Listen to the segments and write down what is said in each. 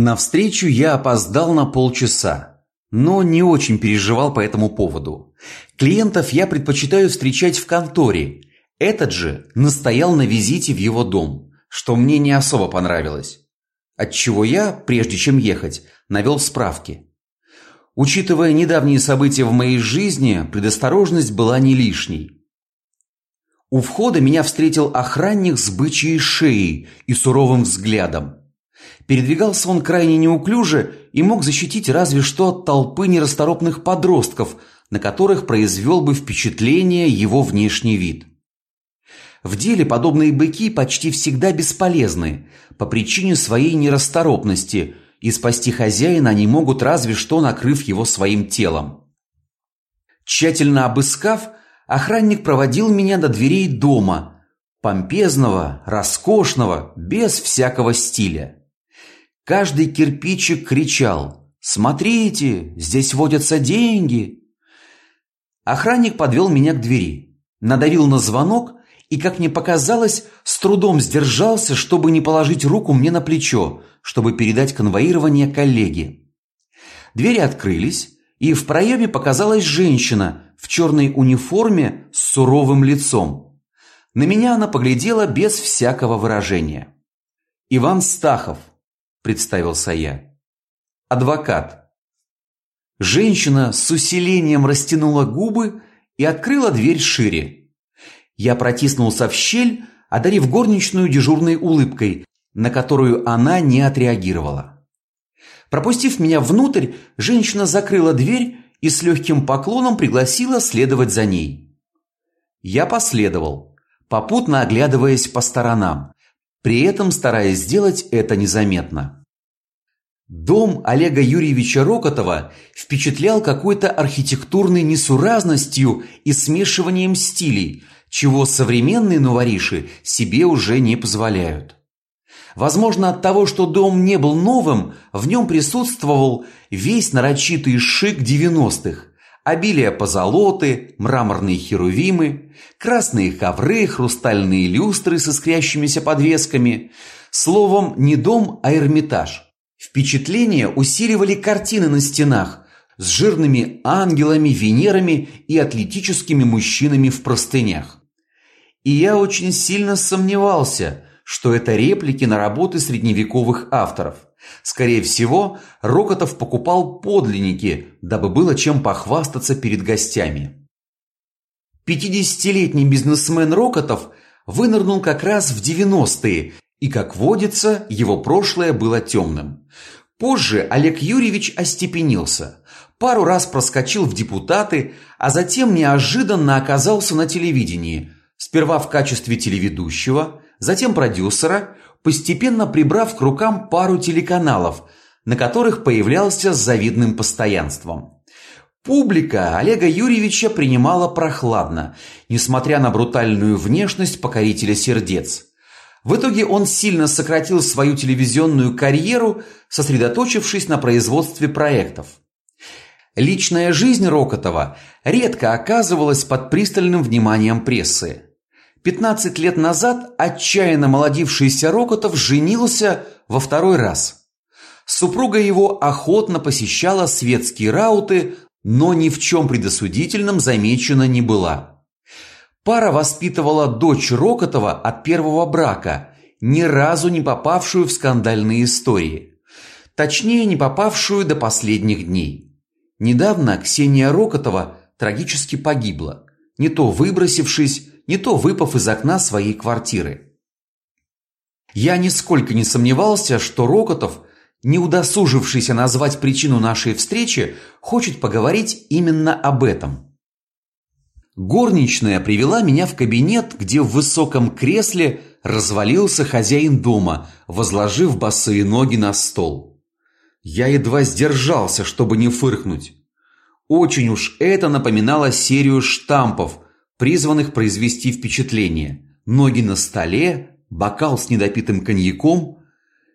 На встречу я опоздал на полчаса, но не очень переживал по этому поводу. Клиентов я предпочитаю встречать в конторе. Этот же настоял на визите в его дом, что мне не особо понравилось. Отчего я, прежде чем ехать, навел справки. Учитывая недавние события в моей жизни, предосторожность была не лишней. У входа меня встретил охранник с бычьей шеей и суровым взглядом. Передвигался он крайне неуклюже и мог защитить разве что от толпы нерасторопных подростков, на которых произвел бы впечатление его внешний вид. В деле подобные быки почти всегда бесполезны по причине своей нерасторопности, и спасти хозяина они могут разве что накрыв его своим телом. Тщательно обыскав, охранник проводил меня до дверей дома, помпезного, роскошного, без всякого стиля. Каждый кирпичик кричал: "Смотрите, здесь водятся деньги". Охранник подвел меня к двери, надавил на звонок и, как мне показалось, с трудом сдержался, чтобы не положить руку мне на плечо, чтобы передать конвоирование коллеге. Двери открылись, и в проеме показалась женщина в черной униформе с суровым лицом. На меня она поглядела без всякого выражения. Иван Стахов, представился я. Адвокат. Женщина с усилением растянула губы и открыла дверь шире. Я протиснулся в щель, одарив горничную дежурной улыбкой, на которую она не отреагировала. Пропустив меня внутрь, женщина закрыла дверь и с легким поклоном пригласила следовать за ней. Я последовал, попутно оглядываясь по сторонам, при этом стараясь сделать это незаметно. Дом Олега Юрьевича Рокотова впечатлял какой-то архитектурной несуразностью и смешиванием стилей, чего современные новориши себе уже не позволяют. Возможно, от того, что дом не был новым, в нем присутствовал весь нарочитый шик девяностых. Обилие позолоты, мраморные херувимы, красные ковры, хрустальные люстры со искрящимися подвесками. Словом, не дом, а Эрмитаж. Впечатление усиливали картины на стенах с жирными ангелами, Венерами и атлетическими мужчинами в простынях. И я очень сильно сомневался, что это реплики на работы средневековых авторов. Скорее всего, Рокотов покупал подлинники, дабы было чем похвастаться перед гостями. Пятидесятилетний бизнесмен Рокотов вынырнул как раз в 90-е, и, как водится, его прошлое было темным. Позже Олег Юрьевич остепенился, пару раз проскочил в депутаты, а затем неожиданно оказался на телевидении, сперва в качестве телеведущего, затем продюсера, постепенно прибрав к рукам пару телеканалов, на которых появлялся с завидным постоянством. Публика Олега Юрьевича принимала прохладно, несмотря на брутальную внешность покорителя сердец. В итоге он сильно сократил свою телевизионную карьеру, сосредоточившись на производстве проектов. Личная жизнь Рокотова редко оказывалась под пристальным вниманием прессы. 15 лет назад отчаянно молодившийся Рокотов женился во второй раз. Супруга его охотно посещала светские рауты, но ни в чем предосудительном замечена не была. Пара воспитывала дочь Рокотова от первого брака, ни разу не попавшую в скандальные истории. Точнее, не попавшую до последних дней. Недавно Ксения Рокотова трагически погибла, не то выбросившись, не то выпав из окна своей квартиры. Я нисколько не сомневался, что Рокотов, не удосужившийся назвать причину нашей встречи, хочет поговорить именно об этом. Горничная привела меня в кабинет, где в высоком кресле развалился хозяин дома, возложив босые ноги на стол. Я едва сдержался, чтобы не фыркнуть. Очень уж это напоминало серию штампов, призванных произвести впечатление. Ноги на столе, бокал с недопитым коньяком.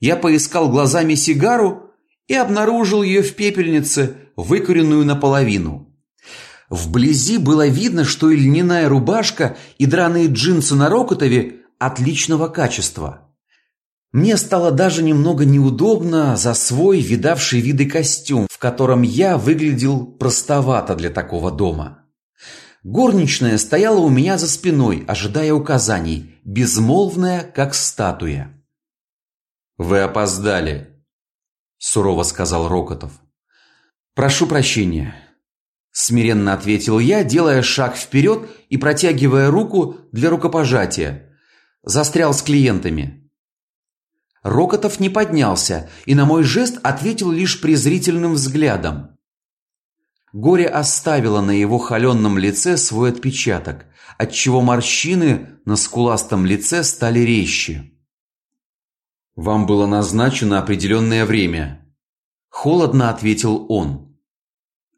Я поискал глазами сигару и обнаружил ее в пепельнице, выкуренную наполовину. Вблизи было видно, что и льняная рубашка, и драные джинсы на Рокотове отличного качества. Мне стало даже немного неудобно за свой видавший виды костюм, в котором я выглядел простовато для такого дома. Горничная стояла у меня за спиной, ожидая указаний, безмолвная, как статуя. «Вы опоздали», – сурово сказал Рокотов. «Прошу прощения», – смиренно ответил я, делая шаг вперед и протягивая руку для рукопожатия. Застрял с клиентами. Рокотов не поднялся и на мой жест ответил лишь презрительным взглядом. Горе оставило на его холеном лице свой отпечаток, отчего морщины на скуластом лице стали резче. Вам было назначено определенное время, холодно ответил он.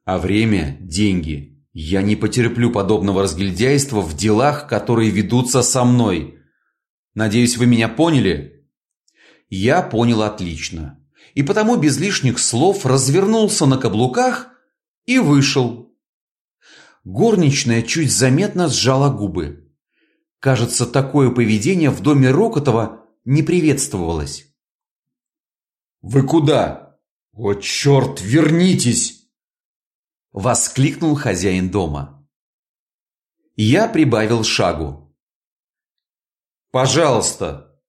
А время деньги. Я не потерплю подобного разгильдяйства в делах, которые ведутся со мной. Надеюсь, вы меня поняли? Я понял отлично. И потому без лишних слов развернулся на каблуках и вышел. Горничная чуть заметно сжала губы. Кажется, такое поведение в доме Рокотова не приветствовалось. «Вы куда? О, черт, вернитесь!» Воскликнул хозяин дома. Я прибавил шагу. «Пожалуйста!»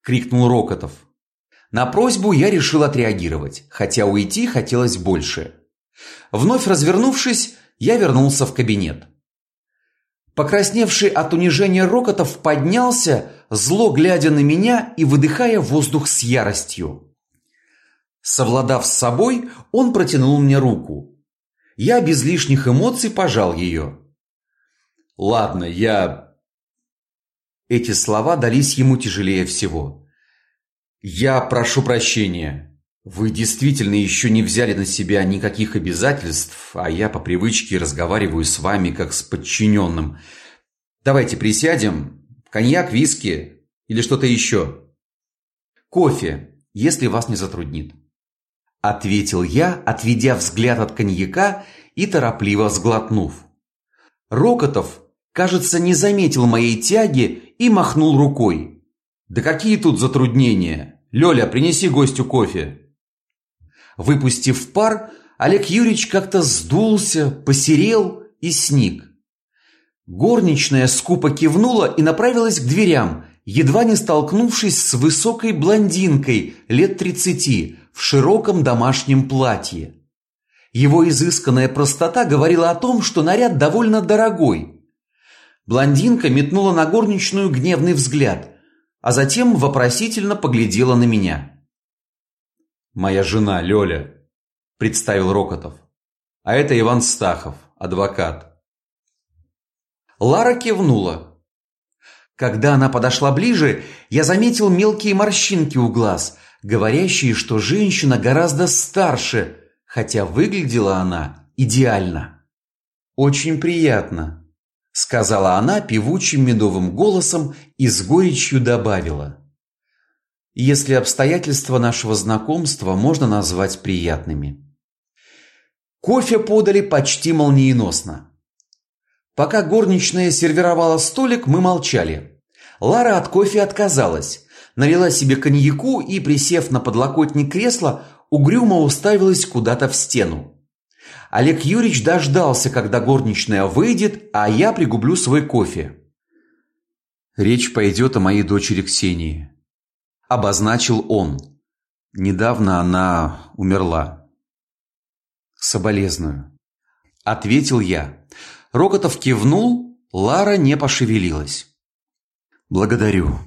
Крикнул Рокотов. На просьбу я решил отреагировать, хотя уйти хотелось больше. Вновь развернувшись, я вернулся в кабинет. Покрасневший от унижения Рокотов поднялся, зло глядя на меня и выдыхая воздух с яростью. Совладав с собой, он протянул мне руку. Я без лишних эмоций пожал ее. Ладно, я Эти слова дались ему тяжелее всего. Я прошу прощения. Вы действительно еще не взяли на себя никаких обязательств, а я по привычке разговариваю с вами как с подчиненным. Давайте присядем. Коньяк, виски или что-то еще. Кофе, если вас не затруднит. Ответил я, отведя взгляд от коньяка и торопливо сглотнув. Рокотов, кажется, не заметил моей тяги и махнул рукой. Да какие тут затруднения? Лёля, принеси гостю кофе. Выпустив пар, Олег Юрьевич как-то сдулся, посерел и сник. Горничная скупо кивнула и направилась к дверям, едва не столкнувшись с высокой блондинкой лет тридцати в широком домашнем платье. Его изысканная простота говорила о том, что наряд довольно дорогой. Блондинка метнула на горничную гневный взгляд, а затем вопросительно поглядела на меня. Моя жена Лёля, представил Рокотов. А это Иван Стахов, адвокат. Лара кивнула. Когда она подошла ближе, я заметил мелкие морщинки у глаз, говорящие, что женщина гораздо старше, хотя выглядела она идеально. Очень приятно, сказала она певучим медовым голосом и с горечью добавила: если обстоятельства нашего знакомства можно назвать приятными. Кофе подали почти молниеносно. Пока горничная сервировала столик, мы молчали. Лара от кофе отказалась, налила себе коньяку и, присев на подлокотник кресла, угрюмо уставилась куда-то в стену. Олег Юрьевич дождался, когда горничная выйдет, а я пригублю свой кофе. Речь пойдет о моей дочери Ксении обозначил он. Недавно она умерла. Соболезную, ответил я. Рокотов кивнул, Лара не пошевелилась. Благодарю.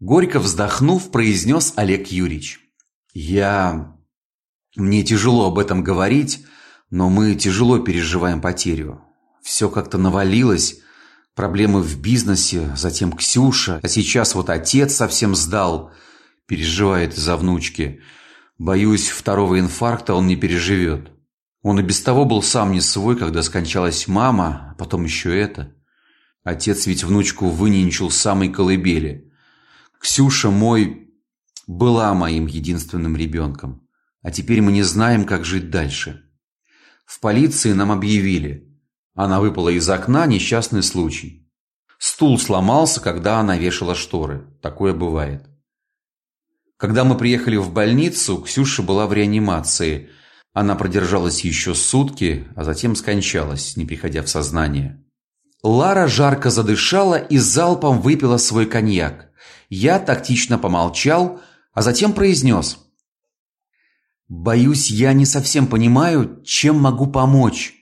Горько вздохнув, произнес Олег Юрьевич. Я мне тяжело об этом говорить, но мы тяжело переживаем потерю. Все как-то навалилось, проблемы в бизнесе, затем Ксюша, а сейчас вот отец совсем сдал, переживает из-за внучки. Боюсь, второго инфаркта он не переживет. Он и без того был сам не свой, когда скончалась мама, а потом еще это. Отец ведь внучку выненчил с самой колыбели. Ксюша мой была моим единственным ребенком, а теперь мы не знаем, как жить дальше. В полиции нам объявили, она выпала из окна, несчастный случай. Стул сломался, когда она вешала шторы. Такое бывает. Когда мы приехали в больницу, Ксюша была в реанимации. Она продержалась еще сутки, а затем скончалась, не приходя в сознание. Лара жарко задышала и залпом выпила свой коньяк. Я тактично помолчал, а затем произнес: Боюсь, я не совсем понимаю, чем могу помочь.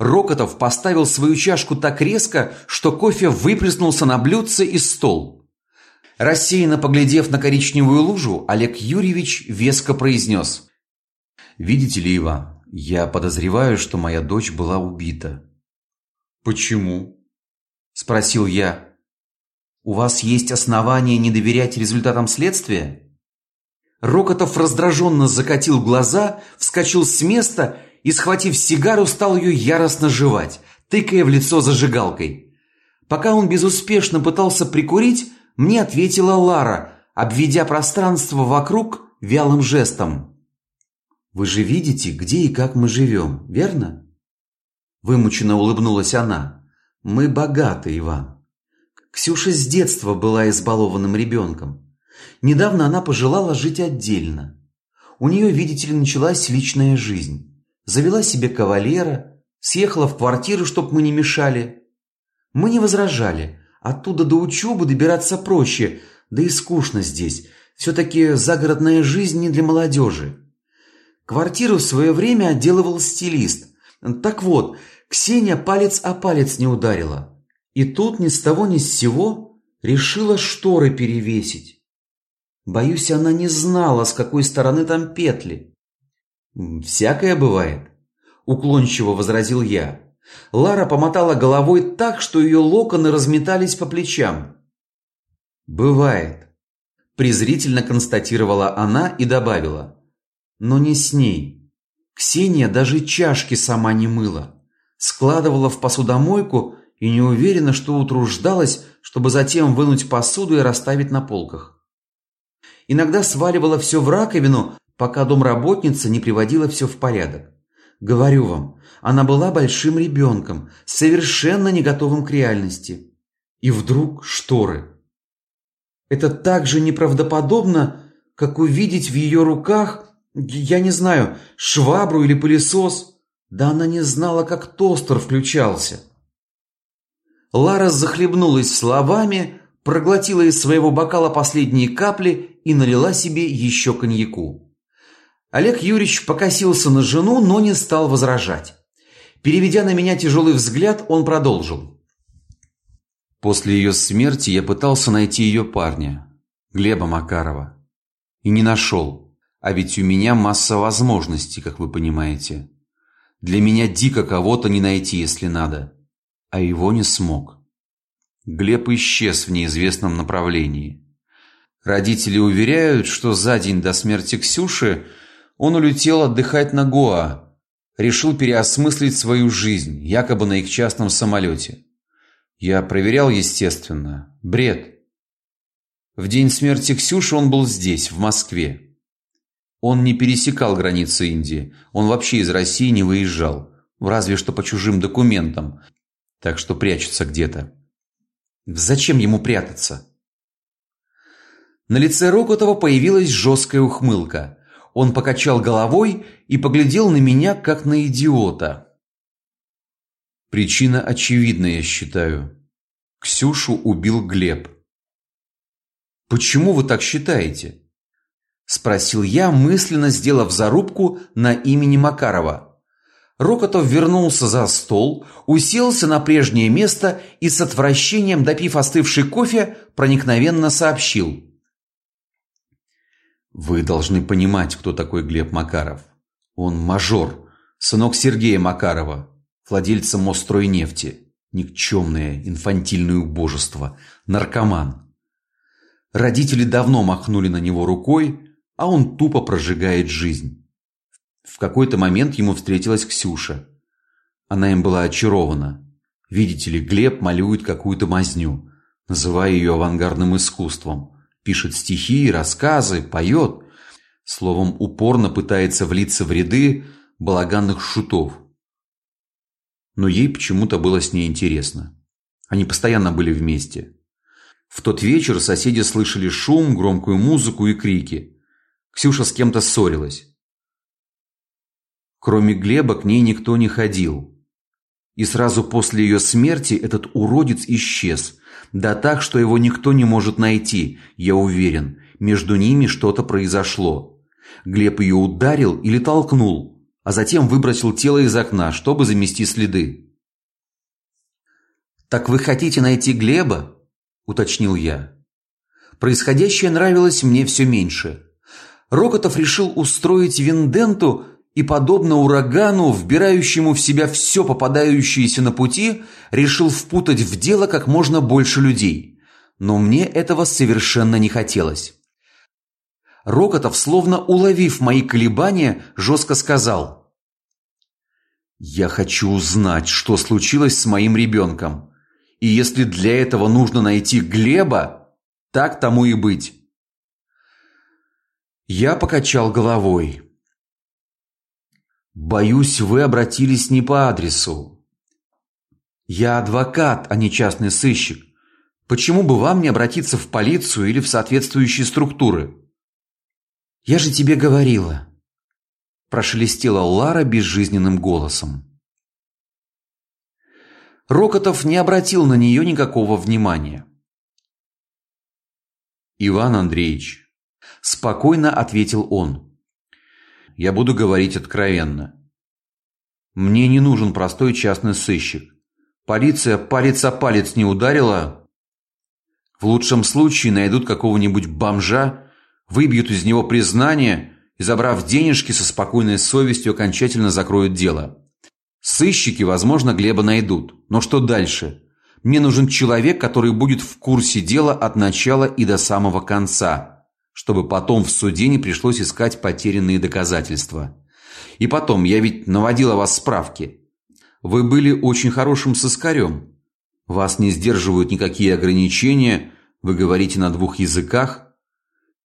Рокотов поставил свою чашку так резко, что кофе выплеснулся на блюдце и стол. Рассеянно поглядев на коричневую лужу, Олег Юрьевич веско произнес. «Видите ли, Иван, я подозреваю, что моя дочь была убита». «Почему?» – спросил я. «У вас есть основания не доверять результатам следствия?» Рокотов раздраженно закатил глаза, вскочил с места и, схватив сигару, стал ее яростно жевать, тыкая в лицо зажигалкой. Пока он безуспешно пытался прикурить, мне ответила Лара, обведя пространство вокруг вялым жестом. Вы же видите, где и как мы живем, верно? Вымученно улыбнулась она. Мы богаты, Иван. Ксюша с детства была избалованным ребенком. Недавно она пожелала жить отдельно. У нее, видите ли, началась личная жизнь. Завела себе кавалера, съехала в квартиру, чтоб мы не мешали. Мы не возражали. Оттуда до учебы добираться проще, да и скучно здесь. Все-таки загородная жизнь не для молодежи. Квартиру в свое время отделывал стилист. Так вот, Ксения палец о палец не ударила. И тут ни с того ни с сего решила шторы перевесить. Боюсь, она не знала, с какой стороны там петли. Всякое бывает, уклончиво возразил я. Лара помотала головой так, что ее локоны разметались по плечам. Бывает, презрительно констатировала она и добавила: но не с ней. Ксения даже чашки сама не мыла, складывала в посудомойку и не уверена, что утруждалась, чтобы затем вынуть посуду и расставить на полках. Иногда сваливала все в раковину, пока домработница не приводила все в порядок. Говорю вам, она была большим ребенком, совершенно не готовым к реальности. И вдруг шторы. Это так же неправдоподобно, как увидеть в ее руках, я не знаю, швабру или пылесос. Да она не знала, как тостер включался. Лара захлебнулась словами, проглотила из своего бокала последние капли и налила себе еще коньяку. Олег Юрьевич покосился на жену, но не стал возражать. Переведя на меня тяжелый взгляд, он продолжил. После ее смерти я пытался найти ее парня, Глеба Макарова. И не нашел. А ведь у меня масса возможностей, как вы понимаете. Для меня дико кого-то не найти, если надо. А его не смог. Глеб исчез в неизвестном направлении. Родители уверяют, что за день до смерти Ксюши он улетел отдыхать на Гоа, решил переосмыслить свою жизнь, якобы на их частном самолете. Я проверял, естественно. Бред. В день смерти Ксюши он был здесь, в Москве. Он не пересекал границы Индии, он вообще из России не выезжал, разве что по чужим документам, так что прячется где-то. Зачем ему прятаться? На лице Рокотова появилась жесткая ухмылка. Он покачал головой и поглядел на меня, как на идиота. Причина очевидна, я считаю. Ксюшу убил Глеб. Почему вы так считаете? спросил я, мысленно сделав зарубку на имени Макарова. Рокотов вернулся за стол, уселся на прежнее место и с отвращением, допив остывший кофе, проникновенно сообщил: Вы должны понимать, кто такой Глеб Макаров. Он мажор, сынок Сергея Макарова, владельца Мостройнефти, никчемное инфантильное убожество, наркоман. Родители давно махнули на него рукой, а он тупо прожигает жизнь. В какой-то момент ему встретилась Ксюша. Она им была очарована. Видите ли, Глеб малюет какую-то мазню, называя ее авангардным искусством. Пишет стихи, рассказы, поет. Словом, упорно пытается влиться в ряды балаганных шутов. Но ей почему-то было с ней интересно. Они постоянно были вместе. В тот вечер соседи слышали шум, громкую музыку и крики. Ксюша с кем-то ссорилась. Кроме Глеба к ней никто не ходил. И сразу после ее смерти этот уродец исчез. Да так, что его никто не может найти, я уверен. Между ними что-то произошло. Глеб ее ударил или толкнул, а затем выбросил тело из окна, чтобы замести следы. Так вы хотите найти Глеба? уточнил я. Происходящее нравилось мне все меньше. Рокотов решил устроить венденту и подобно урагану, вбирающему в себя все попадающееся на пути, решил впутать в дело как можно больше людей. Но мне этого совершенно не хотелось. Рокотов, словно уловив мои колебания, жестко сказал: "Я хочу узнать, что случилось с моим ребенком. И если для этого нужно найти Глеба, так тому и быть". Я покачал головой. Боюсь, вы обратились не по адресу. Я адвокат, а не частный сыщик. Почему бы вам не обратиться в полицию или в соответствующие структуры? Я же тебе говорила, прошелестела Лара безжизненным голосом. Рокотов не обратил на нее никакого внимания. Иван Андреевич, спокойно ответил он. Я буду говорить откровенно. Мне не нужен простой частный сыщик. Полиция палец о палец не ударила. В лучшем случае найдут какого-нибудь бомжа, выбьют из него признание и, забрав денежки, со спокойной совестью окончательно закроют дело. Сыщики, возможно, Глеба найдут. Но что дальше? Мне нужен человек, который будет в курсе дела от начала и до самого конца чтобы потом в суде не пришлось искать потерянные доказательства. И потом, я ведь наводила вас справки. Вы были очень хорошим сыскарем. Вас не сдерживают никакие ограничения, вы говорите на двух языках.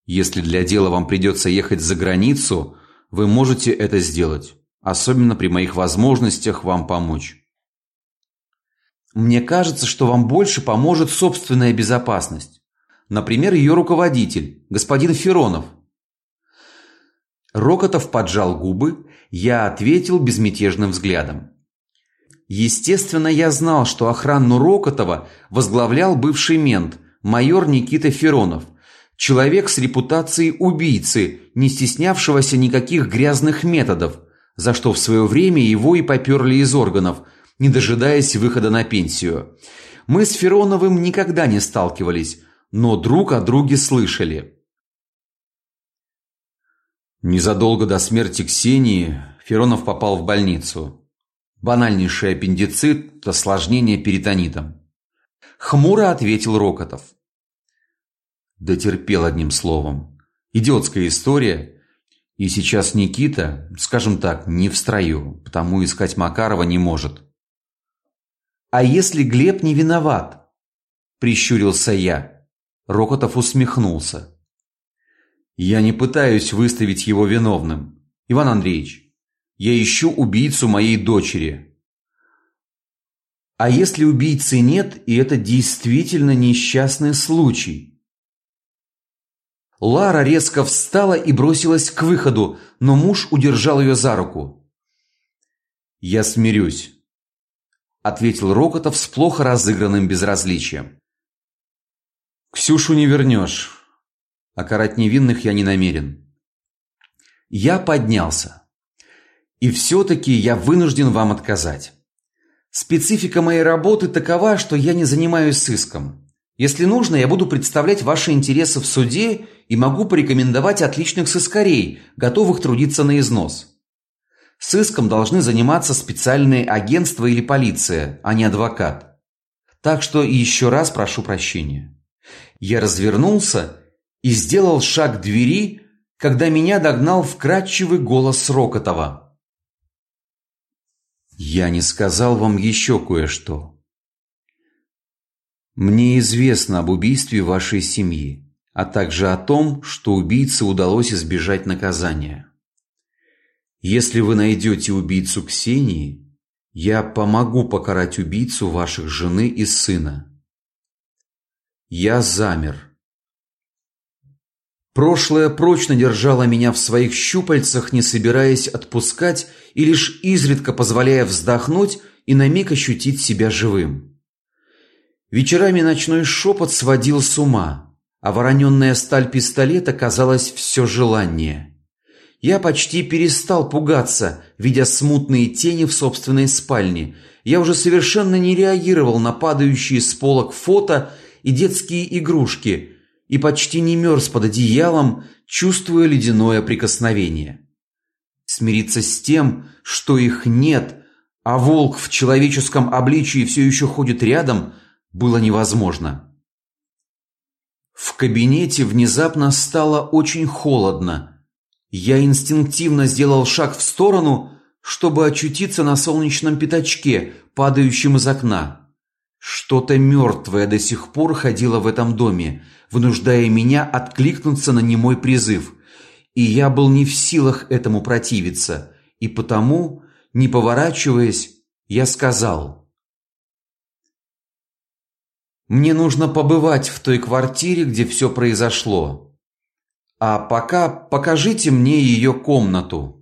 Если для дела вам придется ехать за границу, вы можете это сделать, особенно при моих возможностях вам помочь. Мне кажется, что вам больше поможет собственная безопасность. Например, ее руководитель, господин Феронов. Рокотов поджал губы, я ответил безмятежным взглядом. Естественно, я знал, что охрану Рокотова возглавлял бывший мент, майор Никита Феронов, человек с репутацией убийцы, не стеснявшегося никаких грязных методов, за что в свое время его и поперли из органов, не дожидаясь выхода на пенсию. Мы с Фероновым никогда не сталкивались, но друг о друге слышали. Незадолго до смерти Ксении Феронов попал в больницу. Банальнейший аппендицит, осложнение перитонитом. Хмуро ответил Рокотов. Дотерпел одним словом. Идиотская история. И сейчас Никита, скажем так, не в строю, потому искать Макарова не может. А если Глеб не виноват? прищурился я. Рокотов усмехнулся. Я не пытаюсь выставить его виновным. Иван Андреевич, я ищу убийцу моей дочери. А если убийцы нет, и это действительно несчастный случай? Лара резко встала и бросилась к выходу, но муж удержал ее за руку. Я смирюсь, ответил Рокотов с плохо разыгранным безразличием. Ксюшу не вернешь, а карать невинных я не намерен. Я поднялся. И все таки я вынужден вам отказать. Специфика моей работы такова, что я не занимаюсь сыском. Если нужно, я буду представлять ваши интересы в суде и могу порекомендовать отличных сыскарей, готовых трудиться на износ. Сыском должны заниматься специальные агентства или полиция, а не адвокат. Так что еще раз прошу прощения. Я развернулся и сделал шаг к двери, когда меня догнал вкрадчивый голос Рокотова. Я не сказал вам еще кое-что. Мне известно об убийстве вашей семьи, а также о том, что убийце удалось избежать наказания. Если вы найдете убийцу Ксении, я помогу покарать убийцу ваших жены и сына. Я замер. Прошлое прочно держало меня в своих щупальцах, не собираясь отпускать и лишь изредка позволяя вздохнуть и на миг ощутить себя живым. Вечерами ночной шепот сводил с ума, а вороненная сталь пистолета казалась все желаннее. Я почти перестал пугаться, видя смутные тени в собственной спальне. Я уже совершенно не реагировал на падающие с полок фото и детские игрушки и почти не мерз под одеялом, чувствуя ледяное прикосновение. Смириться с тем, что их нет, а волк в человеческом обличии все еще ходит рядом, было невозможно. В кабинете внезапно стало очень холодно. Я инстинктивно сделал шаг в сторону, чтобы очутиться на солнечном пятачке, падающем из окна. Что-то мертвое до сих пор ходило в этом доме, вынуждая меня откликнуться на немой призыв. И я был не в силах этому противиться, и потому, не поворачиваясь, я сказал: Мне нужно побывать в той квартире, где все произошло. А пока покажите мне ее комнату.